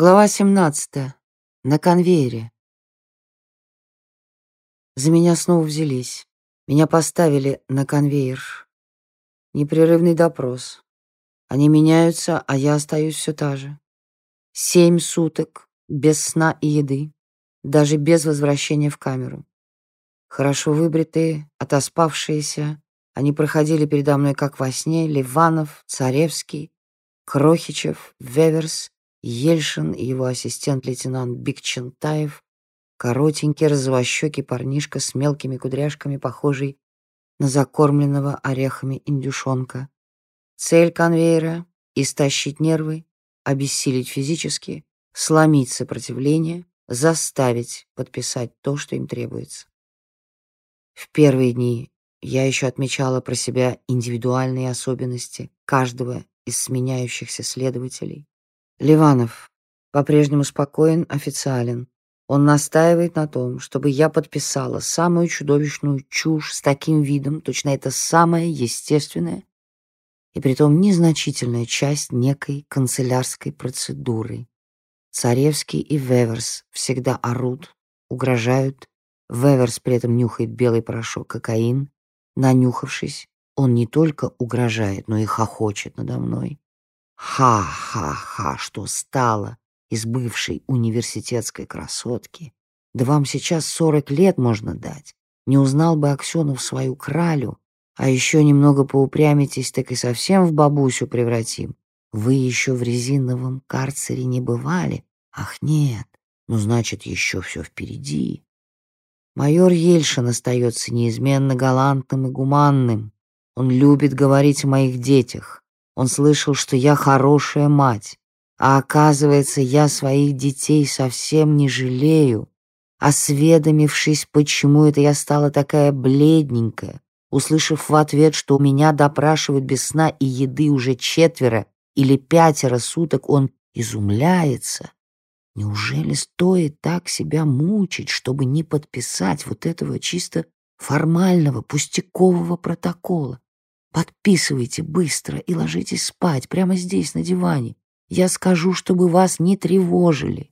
Глава 17. На конвейере. За меня снова взялись. Меня поставили на конвейер. Непрерывный допрос. Они меняются, а я остаюсь все та же. Семь суток, без сна и еды, даже без возвращения в камеру. Хорошо выбритые, отоспавшиеся, они проходили передо мной как во сне Ливанов, Царевский, Крохичев, Веверс Ельшин и его ассистент лейтенант Бикчентаев, коротенький розовощекий парнишка с мелкими кудряшками, похожий на закормленного орехами индюшонка. Цель конвейера — истощить нервы, обессилить физически, сломить сопротивление, заставить подписать то, что им требуется. В первые дни я еще отмечала про себя индивидуальные особенности каждого из сменяющихся следователей. Ливанов по-прежнему спокоен, официален. Он настаивает на том, чтобы я подписала самую чудовищную чушь с таким видом, точно это самая естественная и притом незначительная часть некой канцелярской процедуры. Царевский и Веверс всегда орут, угрожают. Веверс при этом нюхает белый порошок кокаин. Нанюхавшись, он не только угрожает, но и хохочет надо мной. Ха-ха-ха, что стало из бывшей университетской красотки. Да вам сейчас сорок лет можно дать. Не узнал бы Аксенов свою кралю, а еще немного поупрямитесь, так и совсем в бабусю превратим. Вы еще в резиновом карцере не бывали? Ах, нет, ну, значит, еще все впереди. Майор Ельшин остается неизменно галантным и гуманным. Он любит говорить о моих детях. Он слышал, что я хорошая мать, а оказывается, я своих детей совсем не жалею. Осведомившись, почему это я стала такая бледненькая, услышав в ответ, что у меня допрашивают без сна и еды уже четверо или пятеро суток, он изумляется. Неужели стоит так себя мучить, чтобы не подписать вот этого чисто формального, пустякового протокола? Подписывайте быстро и ложитесь спать прямо здесь, на диване. Я скажу, чтобы вас не тревожили.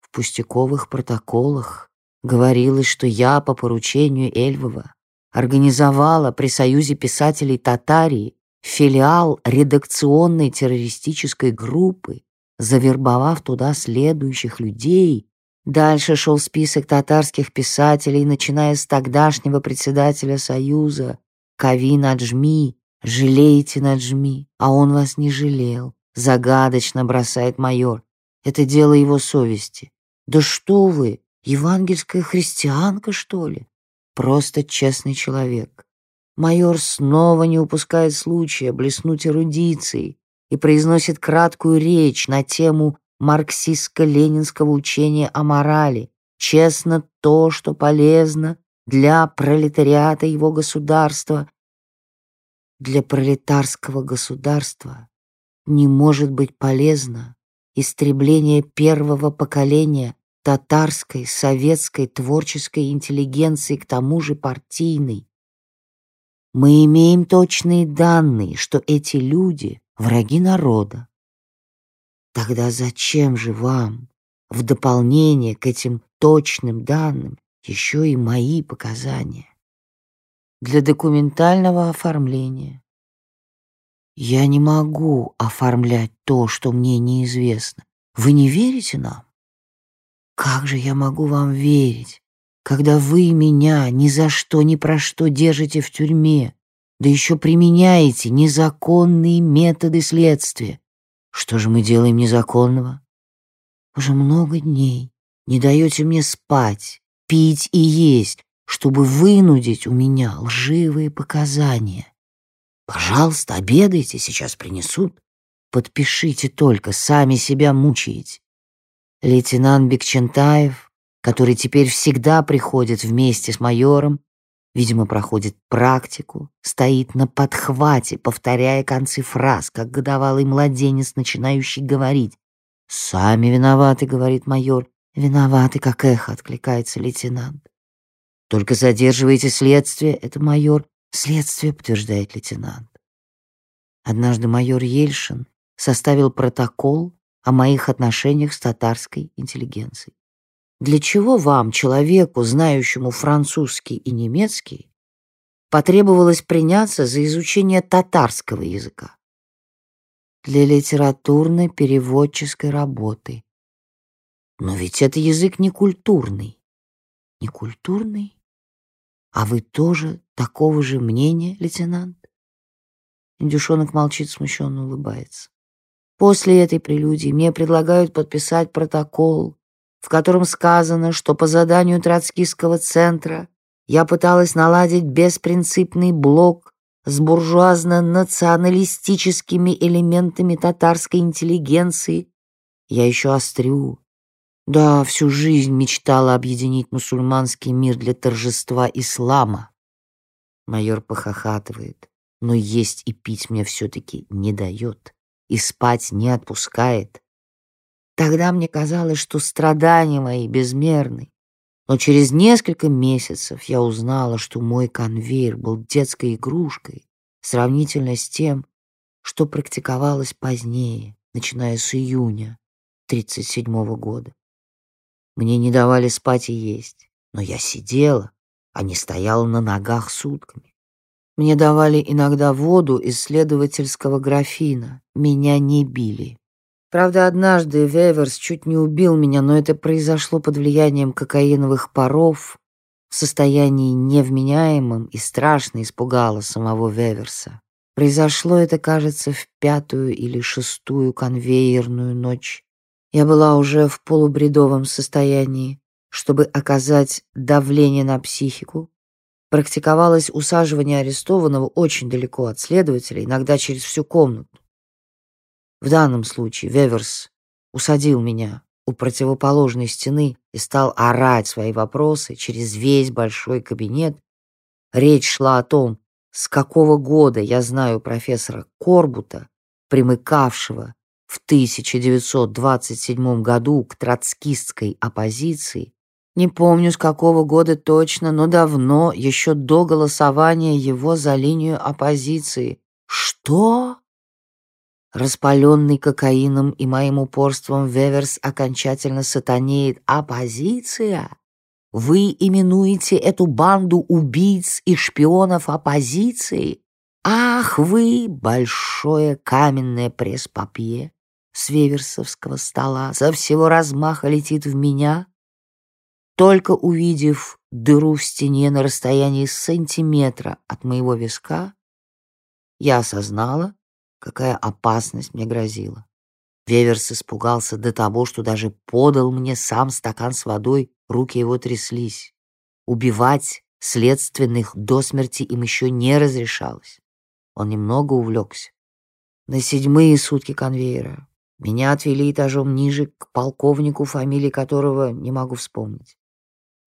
В пустяковых протоколах говорилось, что я по поручению Эльвова организовала при Союзе писателей Татарии филиал редакционной террористической группы, завербовав туда следующих людей. Дальше шел список татарских писателей, начиная с тогдашнего председателя Союза Кави наджми, жалеете наджми, а он вас не жалел. Загадочно бросает майор. Это дело его совести. Да что вы, евангельская христианка, что ли? Просто честный человек. Майор снова не упускает случая блеснуть эрудицией и произносит краткую речь на тему марксистско-ленинского учения о морали. Честно то, что полезно для пролетариата его государства, для пролетарского государства не может быть полезно истребление первого поколения татарской, советской, творческой интеллигенции, к тому же партийной. Мы имеем точные данные, что эти люди — враги народа. Тогда зачем же вам, в дополнение к этим точным данным, еще и мои показания для документального оформления. Я не могу оформлять то, что мне неизвестно. Вы не верите нам? Как же я могу вам верить, когда вы меня ни за что, ни про что держите в тюрьме, да еще применяете незаконные методы следствия? Что же мы делаем незаконного? Уже много дней не даете мне спать, пить и есть, чтобы вынудить у меня лживые показания. Пожалуйста, обедайте, сейчас принесут. Подпишите только, сами себя мучаете. Лейтенант Бекчентаев, который теперь всегда приходит вместе с майором, видимо, проходит практику, стоит на подхвате, повторяя концы фраз, как годовалый младенец, начинающий говорить. «Сами виноваты», — говорит майор. «Виноваты, как эхо», — откликается лейтенант. Только задерживаете следствие, это майор. Следствие, подтверждает лейтенант. Однажды майор Ельшин составил протокол о моих отношениях с татарской интеллигенцией. Для чего вам, человеку, знающему французский и немецкий, потребовалось приняться за изучение татарского языка? Для литературно-переводческой работы. Но ведь это язык не культурный. Не культурный? А вы тоже такого же мнения, лейтенант? Индюшонок молчит, смущенно улыбается. После этой прелюдии мне предлагают подписать протокол, в котором сказано, что по заданию Троцкистского центра я пыталась наладить беспринципный блок с буржуазно-националистическими элементами татарской интеллигенции. Я еще острю. Да, всю жизнь мечтала объединить мусульманский мир для торжества ислама. Майор похохатывает, но есть и пить мне все-таки не дает и спать не отпускает. Тогда мне казалось, что страдания мои безмерны. Но через несколько месяцев я узнала, что мой конвейер был детской игрушкой, сравнительно с тем, что практиковалось позднее, начиная с июня 1937 года. Мне не давали спать и есть, но я сидела, а не стояла на ногах сутками. Мне давали иногда воду из следовательского графина, меня не били. Правда, однажды Веверс чуть не убил меня, но это произошло под влиянием кокаиновых паров, в состоянии невменяемом и страшно испугало самого Веверса. Произошло это, кажется, в пятую или шестую конвейерную ночь. Я была уже в полубредовом состоянии. Чтобы оказать давление на психику, практиковалось усаживание арестованного очень далеко от следователя, иногда через всю комнату. В данном случае Веверс усадил меня у противоположной стены и стал орать свои вопросы через весь большой кабинет. Речь шла о том, с какого года я знаю профессора Корбута, примыкавшего в 1927 году к троцкистской оппозиции, не помню с какого года точно, но давно, еще до голосования его за линию оппозиции. Что? Распаленный кокаином и моим упорством Веверс окончательно сатанеет. Оппозиция? Вы именуете эту банду убийц и шпионов оппозиции? Ах вы, большое каменное пресс-папье! С веверсовского стола со всего размаха летит в меня, только увидев дыру в стене на расстоянии сантиметра от моего виска, я осознала, какая опасность мне грозила. Веверс испугался до того, что даже подал мне сам стакан с водой, руки его тряслись. Убивать следственных до смерти им еще не разрешалось. Он немного увлекся. На седьмые сутки конвейера меня отвели этажом ниже к полковнику, фамилии которого не могу вспомнить.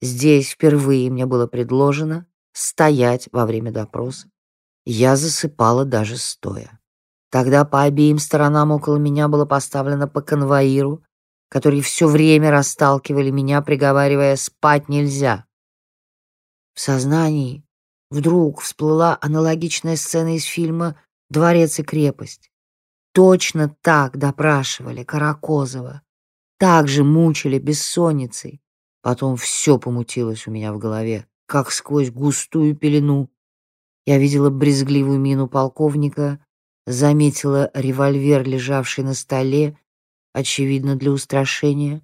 Здесь впервые мне было предложено стоять во время допроса. Я засыпала даже стоя. Тогда по обеим сторонам около меня было поставлено по конвоиру, которые все время расталкивали меня, приговаривая «спать нельзя». В сознании вдруг всплыла аналогичная сцена из фильма «Дворец и крепость». Точно так допрашивали Каракозова. Так же мучили бессонницей. Потом все помутилось у меня в голове, как сквозь густую пелену. Я видела брезгливую мину полковника, заметила револьвер, лежавший на столе, очевидно, для устрашения.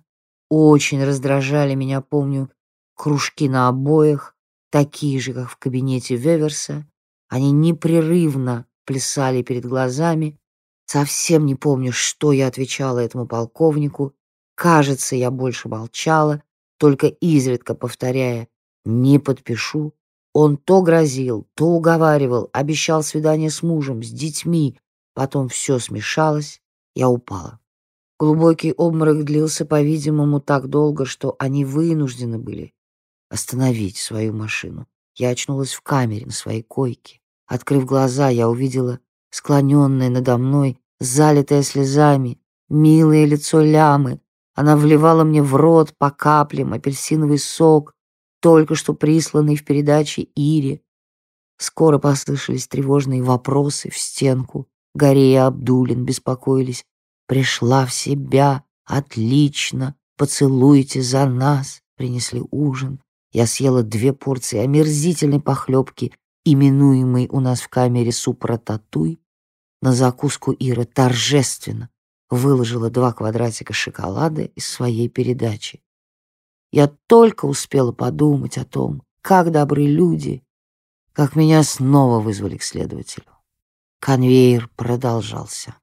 Очень раздражали меня, помню, кружки на обоях, такие же, как в кабинете Веверса. Они непрерывно плясали перед глазами, Совсем не помню, что я отвечала этому полковнику. Кажется, я больше молчала, только изредка повторяя «не подпишу». Он то грозил, то уговаривал, обещал свидание с мужем, с детьми. Потом все смешалось, я упала. Глубокий обморок длился, по-видимому, так долго, что они вынуждены были остановить свою машину. Я очнулась в камере на своей койке. Открыв глаза, я увидела склоненная надо мной, залитая слезами, милое лицо лямы. Она вливала мне в рот по каплям апельсиновый сок, только что присланный в передаче Ире. Скоро послышались тревожные вопросы в стенку. Гарри и Абдулин беспокоились, Пришла в себя. Отлично. Поцелуйте за нас. Принесли ужин. Я съела две порции омерзительной похлебки, именуемой у нас в камере суп-рататуй. На закуску Ира торжественно выложила два квадратика шоколада из своей передачи. Я только успела подумать о том, как добры люди, как меня снова вызвали к следователю. Конвейер продолжался.